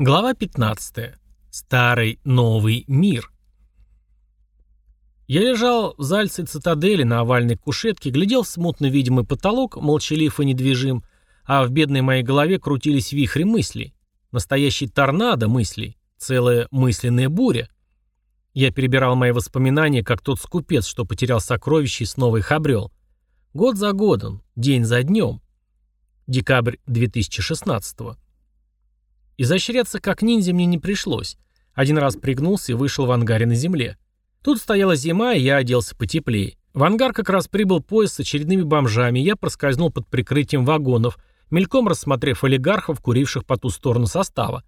Глава 15. Старый новый мир. Я лежал в зальце цитадели на овальной кушетке, глядел в смутно видимый потолок, молчалив и недвижим, а в бедной моей голове крутились вихри мыслей. Настоящий торнадо мыслей, целая мысленная буря. Я перебирал мои воспоминания, как тот скупец, что потерял сокровища и снова их обрел. Год за годом, день за днем. Декабрь 2016 года. Изощряться как ниндзя мне не пришлось. Один раз пригнулся и вышел в ангаре на земле. Тут стояла зима, и я оделся потеплее. В ангар как раз прибыл поезд с очередными бомжами, я проскользнул под прикрытием вагонов, мельком рассмотрев олигархов, куривших по ту сторону состава.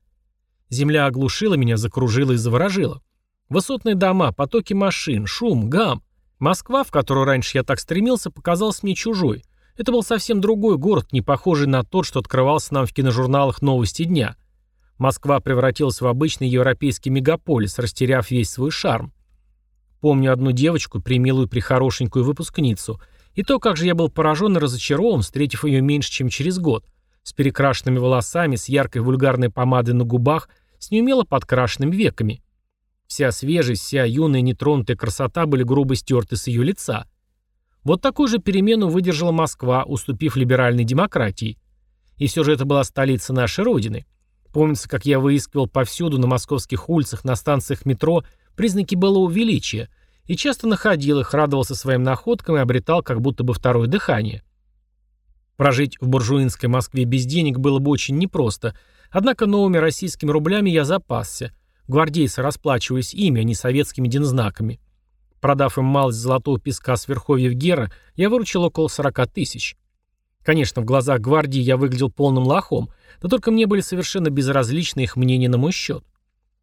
Земля оглушила меня, закружила и заворожила. Высотные дома, потоки машин, шум, гам. Москва, в которую раньше я так стремился, показалась мне чужой. Это был совсем другой город, не похожий на тот, что открывался нам в киножурналах «Новости дня». Москва превратилась в обычный европейский мегаполис, растеряв весь свой шарм. Помню одну девочку, примилую прихорошенькую выпускницу, и то, как же я был поражен и разочарован, встретив ее меньше, чем через год, с перекрашенными волосами, с яркой вульгарной помадой на губах, с неумело подкрашенными веками. Вся свежесть, вся юная нетронутая красота были грубо стерты с ее лица. Вот такую же перемену выдержала Москва, уступив либеральной демократии. И все же это была столица нашей Родины – Помнится, как я выискивал повсюду на московских улицах, на станциях метро признаки былого величия, и часто находил их, радовался своим находкам и обретал как будто бы второе дыхание. Прожить в буржуинской Москве без денег было бы очень непросто, однако новыми российскими рублями я запасся. Гвардейцы расплачивались ими, а не советскими дензнаками. Продав им малость золотого песка с верховьев Гера, я выручил около 40 тысяч. Конечно, в глазах гвардии я выглядел полным лохом, но только мне были совершенно безразличны их мнения на мой счет.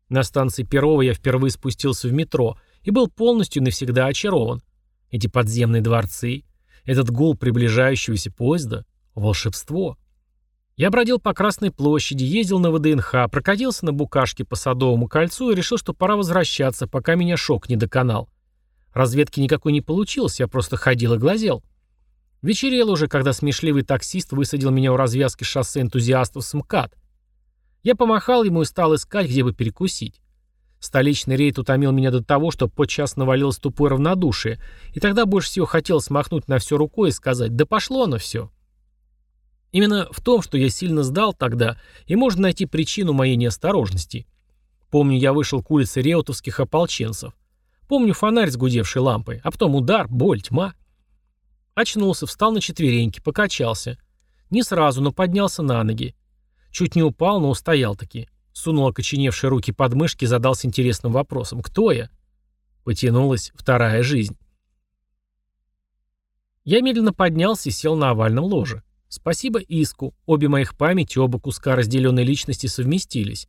На станции Перова я впервые спустился в метро и был полностью навсегда очарован. Эти подземные дворцы, этот гул приближающегося поезда — волшебство. Я бродил по Красной площади, ездил на ВДНХ, прокатился на букашке по Садовому кольцу и решил, что пора возвращаться, пока меня шок не доконал. Разведки никакой не получилось, я просто ходил и глазел. Вечерело уже, когда смешливый таксист высадил меня у развязки шоссе энтузиастов с МКАД. Я помахал ему и стал искать, где бы перекусить. Столичный рейд утомил меня до того, что подчас навалилось тупое равнодушие, и тогда больше всего хотел смахнуть на все рукой и сказать «да пошло оно все». Именно в том, что я сильно сдал тогда, и можно найти причину моей неосторожности. Помню, я вышел к улице реутовских ополченцев. Помню фонарь с гудевшей лампой, а потом удар, боль, тьма. Очнулся, встал на четвереньки, покачался. Не сразу, но поднялся на ноги. Чуть не упал, но устоял таки. Сунул окоченевшие руки под мышки и задался интересным вопросом. «Кто я?» Потянулась вторая жизнь. Я медленно поднялся и сел на овальном ложе. Спасибо Иску. Обе моих памяти, оба куска разделенной личности совместились.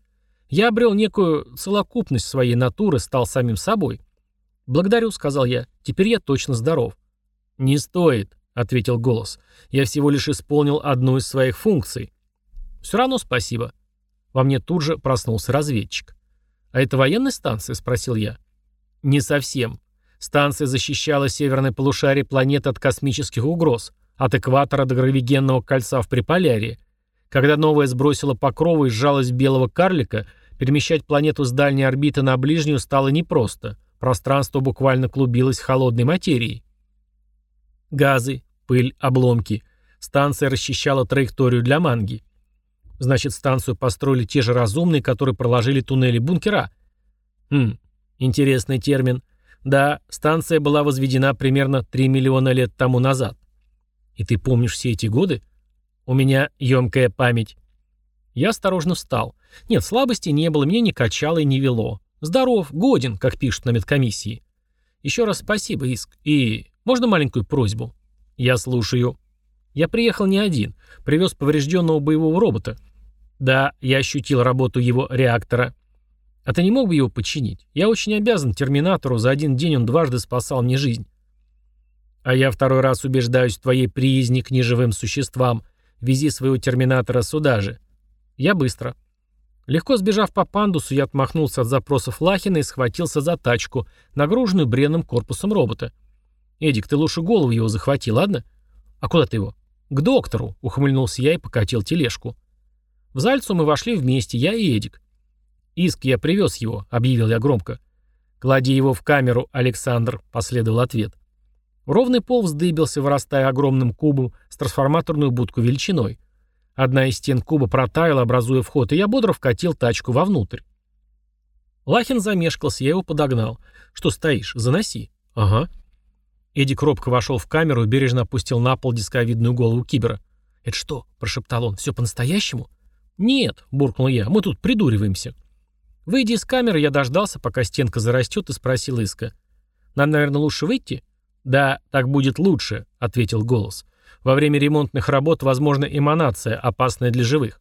Я обрел некую целокупность своей натуры, стал самим собой. «Благодарю», — сказал я. «Теперь я точно здоров». «Не стоит», — ответил голос. «Я всего лишь исполнил одну из своих функций». «Все равно спасибо». Во мне тут же проснулся разведчик. «А это военная станция?» — спросил я. «Не совсем. Станция защищала северное полушарие планеты от космических угроз, от экватора до гравигенного кольца в Приполярье. Когда новая сбросила покровы и сжалась белого карлика, перемещать планету с дальней орбиты на ближнюю стало непросто. Пространство буквально клубилось холодной материей. Газы, пыль, обломки. Станция расчищала траекторию для манги. Значит, станцию построили те же разумные, которые проложили туннели бункера. Хм, интересный термин. Да, станция была возведена примерно 3 миллиона лет тому назад. И ты помнишь все эти годы? У меня емкая память. Я осторожно встал. Нет, слабости не было, меня не качало и не вело. Здоров, годен, как пишут на медкомиссии. Еще раз спасибо, Иск. И можно маленькую просьбу? Я слушаю. Я приехал не один. Привез поврежденного боевого робота. Да, я ощутил работу его реактора. А ты не мог бы его починить? Я очень обязан Терминатору, за один день он дважды спасал мне жизнь. А я второй раз убеждаюсь в твоей приязни к неживым существам. Вези своего Терминатора сюда же. Я быстро. Легко сбежав по пандусу, я отмахнулся от запросов Лахина и схватился за тачку, нагруженную бренным корпусом робота. «Эдик, ты лучше голову его захвати, ладно?» «А куда ты его?» «К доктору», — ухмыльнулся я и покатил тележку. В Зальцу мы вошли вместе, я и Эдик. «Иск, я привез его», — объявил я громко. «Клади его в камеру, Александр», — последовал ответ. Ровный пол вздыбился, вырастая огромным кубом с трансформаторную будку величиной. Одна из стен куба протаяла, образуя вход, и я бодро вкатил тачку вовнутрь. Лахин замешкался, я его подогнал. «Что стоишь? Заноси». «Ага». Эдик робко вошел в камеру и бережно опустил на пол дисковидную голову кибера. «Это что?» – прошептал он. «Все по-настоящему?» «Нет», – буркнул я, – «мы тут придуриваемся». Выйдя из камеры, я дождался, пока стенка зарастет, и спросил Иска. «Нам, наверное, лучше выйти?» «Да, так будет лучше», — ответил голос. «Во время ремонтных работ возможна эманация, опасная для живых».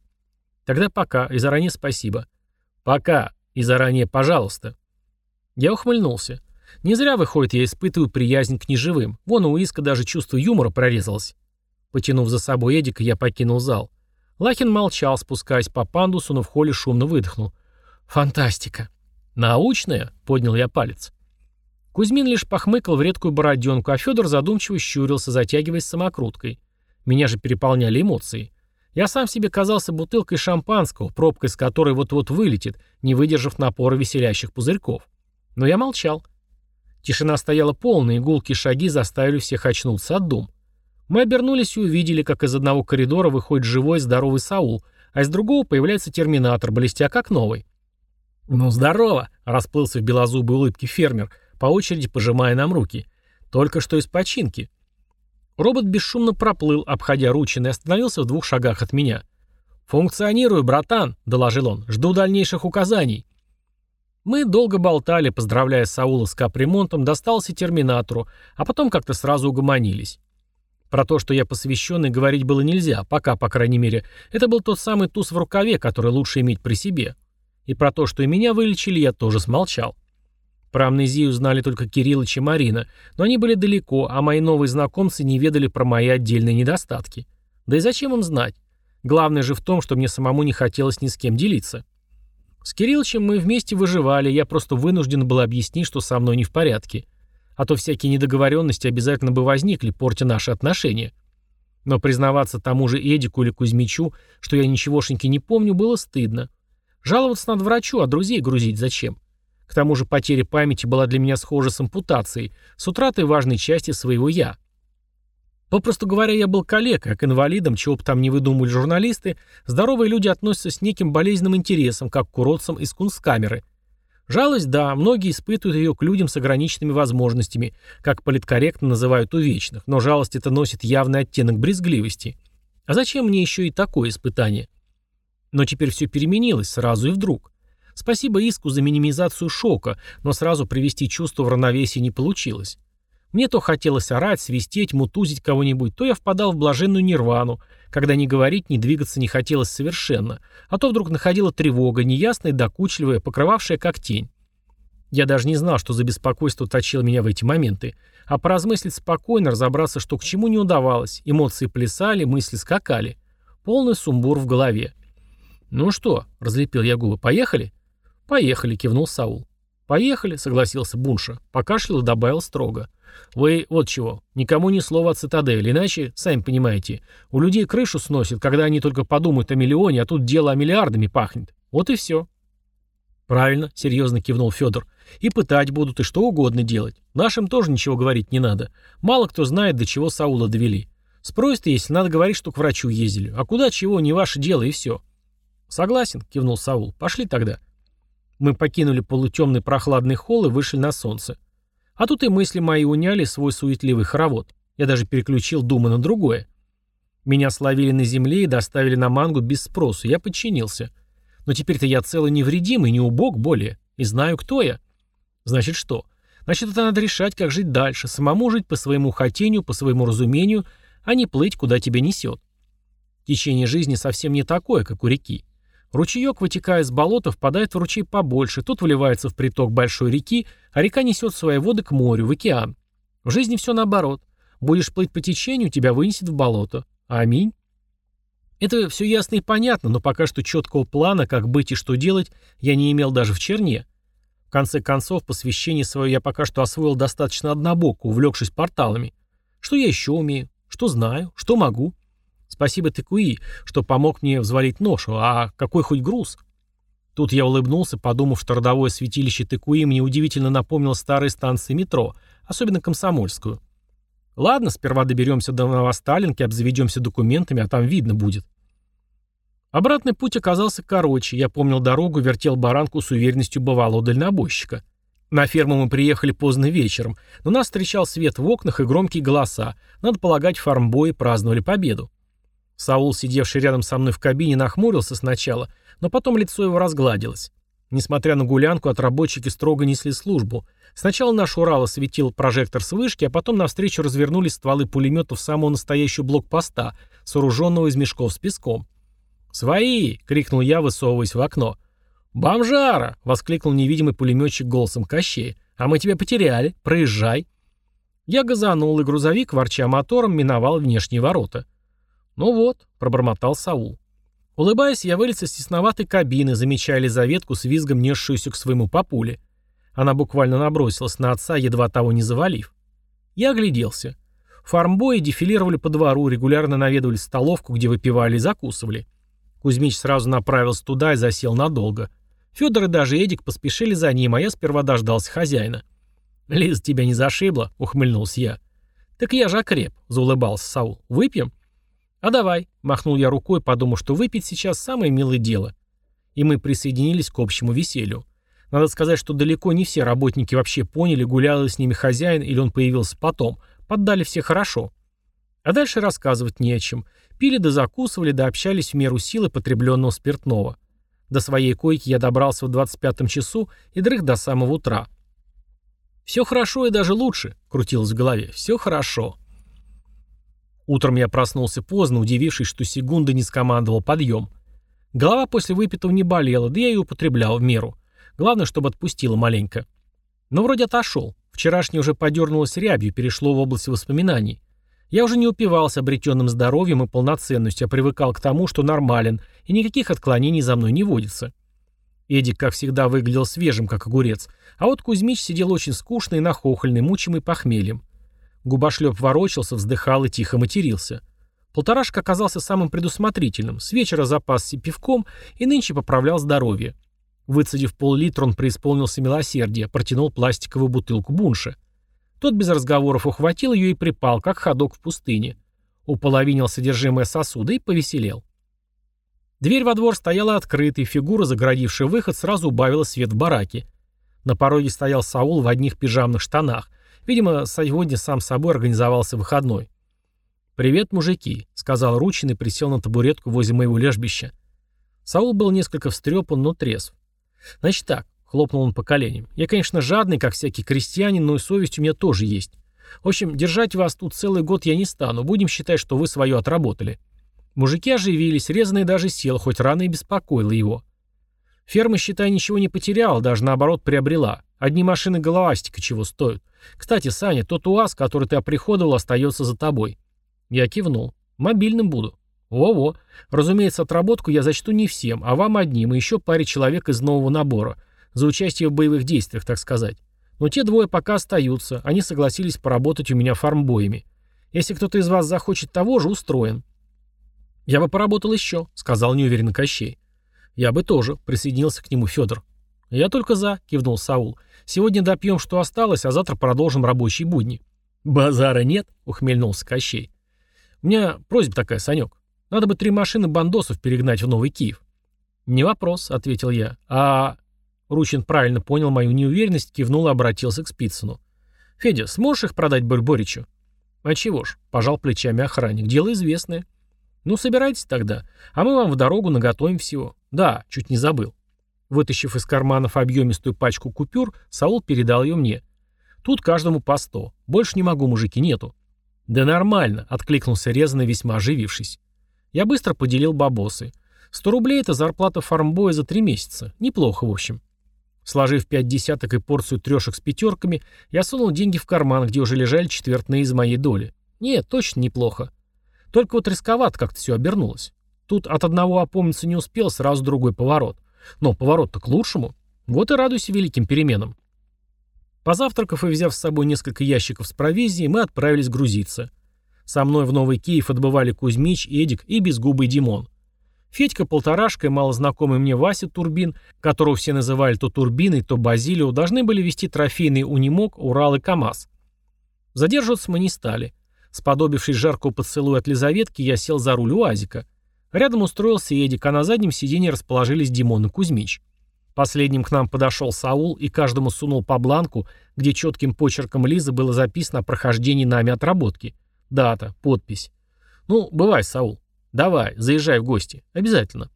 «Тогда пока, и заранее спасибо». «Пока, и заранее пожалуйста». Я ухмыльнулся. Не зря, выходит, я испытываю приязнь к неживым. Вон у Иска даже чувство юмора прорезалось. Потянув за собой Эдика, я покинул зал. Лахин молчал, спускаясь по пандусу, но в холле шумно выдохнул. «Фантастика!» «Научная?» — поднял я палец. Кузьмин лишь похмыкал в редкую бороденку, а Федор задумчиво щурился, затягиваясь самокруткой. Меня же переполняли эмоции. Я сам себе казался бутылкой шампанского, пробкой с которой вот-вот вылетит, не выдержав напора веселящих пузырьков. Но я молчал. Тишина стояла полная, и гулкие шаги заставили всех очнуться от дум. Мы обернулись и увидели, как из одного коридора выходит живой здоровый Саул, а из другого появляется терминатор, блестя как новый. «Ну, здорово!» — расплылся в белозубой улыбке фермер, по очереди пожимая нам руки. «Только что из починки». Робот бесшумно проплыл, обходя ручины, и остановился в двух шагах от меня. «Функционирую, братан», — доложил он. «Жду дальнейших указаний». Мы долго болтали, поздравляя Саула с капремонтом, достался терминатору, а потом как-то сразу угомонились. Про то, что я посвященный, говорить было нельзя, пока, по крайней мере. Это был тот самый туз в рукаве, который лучше иметь при себе. И про то, что и меня вылечили, я тоже смолчал. Про амнезию знали только Кириллыч и Марина, но они были далеко, а мои новые знакомцы не ведали про мои отдельные недостатки. Да и зачем им знать? Главное же в том, что мне самому не хотелось ни с кем делиться. С Кириллычем мы вместе выживали, я просто вынужден был объяснить, что со мной не в порядке. А то всякие недоговоренности обязательно бы возникли, портя наши отношения. Но признаваться тому же Эдику или Кузьмичу, что я ничегошеньки не помню, было стыдно. Жаловаться надо врачу, а друзей грузить зачем? К тому же потеря памяти была для меня схожа с ампутацией, с утратой важной части своего «я». Попросту говоря, я был калекой, а к инвалидам, чего бы там не выдумывали журналисты, здоровые люди относятся с неким болезненным интересом, как к уродцам из кунсткамеры. Жалость, да, многие испытывают ее к людям с ограниченными возможностями, как политкорректно называют увечных, но жалость это носит явный оттенок брезгливости. А зачем мне еще и такое испытание? Но теперь все переменилось сразу и вдруг. Спасибо иску за минимизацию шока, но сразу привести чувство в равновесие не получилось. Мне то хотелось орать, свистеть, мутузить кого-нибудь, то я впадал в блаженную нирвану, когда ни говорить, ни двигаться не хотелось совершенно, а то вдруг находила тревога, неясная, докучливая, покрывавшая как тень. Я даже не знал, что за беспокойство точило меня в эти моменты, а поразмыслить спокойно, разобраться, что к чему не удавалось, эмоции плясали, мысли скакали. Полный сумбур в голове. «Ну что?» — разлепил я губы. «Поехали?» «Поехали», — кивнул Саул. «Поехали», — согласился Бунша. Покашлял и добавил строго. «Вы вот чего, никому ни слова от цитадели, иначе, сами понимаете, у людей крышу сносит, когда они только подумают о миллионе, а тут дело о миллиардами пахнет. Вот и все». «Правильно», — серьезно кивнул Федор. «И пытать будут, и что угодно делать. Нашим тоже ничего говорить не надо. Мало кто знает, до чего Саула довели. Спросят, если надо говорить, что к врачу ездили. А куда чего, не ваше дело, и все». «Согласен», — кивнул Саул. «Пошли тогда». Мы покинули полутемный прохладный холл и вышли на солнце. А тут и мысли мои уняли свой суетливый хоровод. Я даже переключил думы на другое. Меня словили на земле и доставили на мангу без спросу. Я подчинился. Но теперь-то я целый невредимый, не убог более. И знаю, кто я. Значит, что? Значит, это надо решать, как жить дальше. Самому жить по своему хотению, по своему разумению, а не плыть, куда тебя несет. Течение жизни совсем не такое, как у реки. Ручеек, вытекая из болота, впадает в ручей побольше, тут вливается в приток большой реки, а река несет свои воды к морю, в океан. В жизни все наоборот. Будешь плыть по течению, тебя вынесет в болото. Аминь. Это все ясно и понятно, но пока что четкого плана, как быть и что делать, я не имел даже в черне. В конце концов, посвящение свое я пока что освоил достаточно однобоко, увлекшись порталами. Что я еще умею? Что знаю? Что могу? Спасибо Текуи, что помог мне взвалить ношу, а какой хоть груз? Тут я улыбнулся, подумав, что родовое святилище Текуи мне удивительно напомнило старые станции метро, особенно Комсомольскую. Ладно, сперва доберемся до Новосталинки, обзаведемся документами, а там видно будет. Обратный путь оказался короче. Я помнил дорогу, вертел баранку с уверенностью бывалого дальнобойщика. На ферму мы приехали поздно вечером, но нас встречал свет в окнах и громкие голоса. Надо полагать, фармбои праздновали победу. Саул, сидевший рядом со мной в кабине, нахмурился сначала, но потом лицо его разгладилось. Несмотря на гулянку, отработчики строго несли службу. Сначала наш Урал осветил прожектор с вышки, а потом навстречу развернулись стволы пулеметов самого настоящего блокпоста, сооруженного из мешков с песком. «Свои!» — крикнул я, высовываясь в окно. «Бомжара!» — воскликнул невидимый пулеметчик голосом Кощея. «А мы тебя потеряли. Проезжай!» Я газанул, и грузовик, ворча мотором, миновал внешние ворота. «Ну вот», — пробормотал Саул. Улыбаясь, я вылез из тесноватой кабины, замечая Лизаветку с визгом, несшуюся к своему папуле. Она буквально набросилась на отца, едва того не завалив. Я огляделся. Фармбои дефилировали по двору, регулярно наведывали столовку, где выпивали и закусывали. Кузьмич сразу направился туда и засел надолго. Федор и даже Эдик поспешили за ним, а я сперва дождался хозяина. «Лиза тебя не зашибла?» — ухмыльнулся я. «Так я же окреп», — заулыбался Саул. «Выпьем?» «А давай», — махнул я рукой, подумав, что выпить сейчас самое милое дело. И мы присоединились к общему веселью. Надо сказать, что далеко не все работники вообще поняли, гулял ли с ними хозяин или он появился потом. Поддали все хорошо. А дальше рассказывать не о чем. Пили да закусывали, да общались в меру силы потребленного спиртного. До своей койки я добрался в 25-м часу и дрых до самого утра. «Все хорошо и даже лучше», — крутилось в голове. «Все хорошо». Утром я проснулся поздно, удивившись, что секунды не скомандовал подъем. Голова после выпитого не болела, да я и употреблял в меру. Главное, чтобы отпустила маленько. Но вроде отошел. Вчерашнее уже подернулось рябью, перешло в область воспоминаний. Я уже не упивался обретенным здоровьем и полноценностью, а привыкал к тому, что нормален, и никаких отклонений за мной не водится. Эдик, как всегда, выглядел свежим, как огурец, а вот Кузьмич сидел очень скучный и нахохольный, мучимый похмельем. Губошлеп ворочался, вздыхал и тихо матерился. Полторашка оказался самым предусмотрительным, с вечера запасся пивком и нынче поправлял здоровье. Выцедив пол-литра, он преисполнился милосердия, протянул пластиковую бутылку бунша. Тот без разговоров ухватил ее и припал, как ходок в пустыне. Уполовинил содержимое сосуда и повеселел. Дверь во двор стояла открытой, фигура, загородившая выход, сразу убавила свет в бараке. На пороге стоял Саул в одних пижамных штанах. Видимо, сегодня сам собой организовался выходной. «Привет, мужики», — сказал Ручин и присел на табуретку возле моего лежбища. Саул был несколько встрепан, но трезв. «Значит так, Хлопнул он по коленям. «Я, конечно, жадный, как всякий крестьянин, но и совесть у меня тоже есть. В общем, держать вас тут целый год я не стану. Будем считать, что вы свое отработали». Мужики оживились, резанный даже сел, хоть рано и беспокоило его. Ферма, считай, ничего не потеряла, даже наоборот приобрела. Одни машины головастика чего стоят. Кстати, Саня, тот УАЗ, который ты оприходовал, остается за тобой. Я кивнул. Мобильным буду. Во-во. Разумеется, отработку я зачту не всем, а вам одним и еще паре человек из нового набора. За участие в боевых действиях, так сказать. Но те двое пока остаются. Они согласились поработать у меня фармбоями. Если кто-то из вас захочет того же, устроен. «Я бы поработал еще», — сказал неуверенно Кощей. «Я бы тоже», — присоединился к нему Федор. «Я только за», — кивнул Саул. «Сегодня допьем, что осталось, а завтра продолжим рабочие будни». «Базара нет», — ухмельнулся Кощей. «У меня просьба такая, Санек. Надо бы три машины бандосов перегнать в Новый Киев». «Не вопрос», — ответил я. «А Ручин правильно понял мою неуверенность, кивнул и обратился к Спицыну. «Федя, сможешь их продать Борьборичу?» «А чего ж?» – пожал плечами охранник. «Дело известное». «Ну, собирайтесь тогда, а мы вам в дорогу наготовим всего». «Да, чуть не забыл». Вытащив из карманов объемистую пачку купюр, Саул передал ее мне. «Тут каждому по сто. Больше не могу, мужики, нету». «Да нормально», — откликнулся резанно, весьма оживившись. Я быстро поделил бабосы. Сто рублей — это зарплата фармбоя за три месяца. Неплохо, в общем. Сложив пять десяток и порцию трешек с пятерками, я сунул деньги в карман, где уже лежали четвертные из моей доли. Нет, точно неплохо. Только вот рисковато как-то все обернулось. Тут от одного опомниться не успел, сразу другой поворот. Но поворот-то к лучшему. Вот и радуйся великим переменам. Позавтракав и взяв с собой несколько ящиков с провизией, мы отправились грузиться. Со мной в Новый Киев отбывали Кузьмич, Эдик и безгубый Димон. Федька Полторашка и малознакомый мне Вася Турбин, которого все называли то Турбиной, то Базилио, должны были вести трофейный Унимок, Урал и КамАЗ. Задерживаться мы не стали. Сподобившись жаркого поцелуя от Лизаветки, я сел за руль УАЗика. Рядом устроился Эдик, а на заднем сиденье расположились Димон и Кузьмич. Последним к нам подошел Саул и каждому сунул по бланку, где четким почерком Лизы было записано о прохождении нами отработки. Дата, подпись. «Ну, бывай, Саул. Давай, заезжай в гости. Обязательно».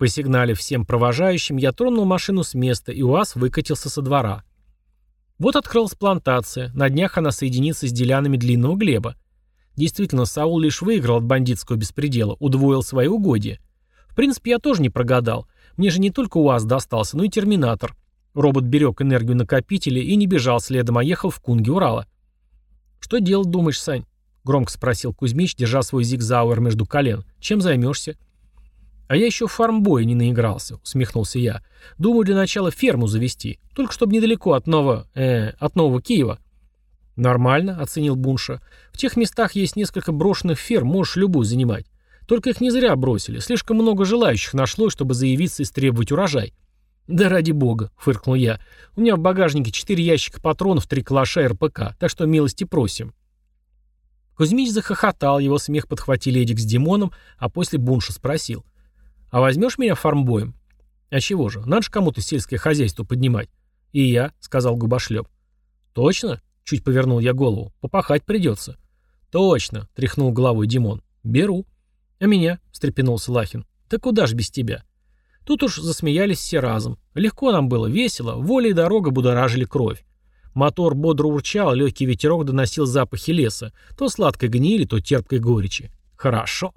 По сигнале всем провожающим я тронул машину с места, и УАЗ выкатился со двора. Вот открылась плантация. На днях она соединится с делянами длинного глеба. Действительно, Саул лишь выиграл от бандитского беспредела, удвоил свои угодья. В принципе, я тоже не прогадал. Мне же не только УАЗ достался, но и терминатор. Робот берег энергию накопителя и не бежал следом, а ехал в кунге Урала. «Что делать, думаешь, Сань?» — громко спросил Кузьмич, держа свой зигзауэр между колен. «Чем займешься?» «А я еще в фармбоя не наигрался», — усмехнулся я. «Думаю, для начала ферму завести, только чтобы недалеко от нового... э... от нового Киева». «Нормально», — оценил Бунша. «В тех местах есть несколько брошенных ферм, можешь любую занимать. Только их не зря бросили. Слишком много желающих нашлось, чтобы заявиться и требовать урожай. «Да ради бога», — фыркнул я. «У меня в багажнике четыре ящика патронов, три калаша РПК, так что милости просим». Кузьмич захохотал, его смех подхватили Эдик с Димоном, а после Бунша спросил. «А возьмешь меня фармбоем?» «А чего же? Надо же кому-то сельское хозяйство поднимать». «И я», — сказал губошлеп. «Точно?» — чуть повернул я голову. «Попахать придется». «Точно», — тряхнул головой Димон. «Беру». «А меня?» — встрепенулся Лахин. «Да куда ж без тебя?» Тут уж засмеялись все разом. Легко нам было, весело, воля и дорога будоражили кровь. Мотор бодро урчал, легкий ветерок доносил запахи леса, то сладкой гнили, то терпкой горечи. Хорошо.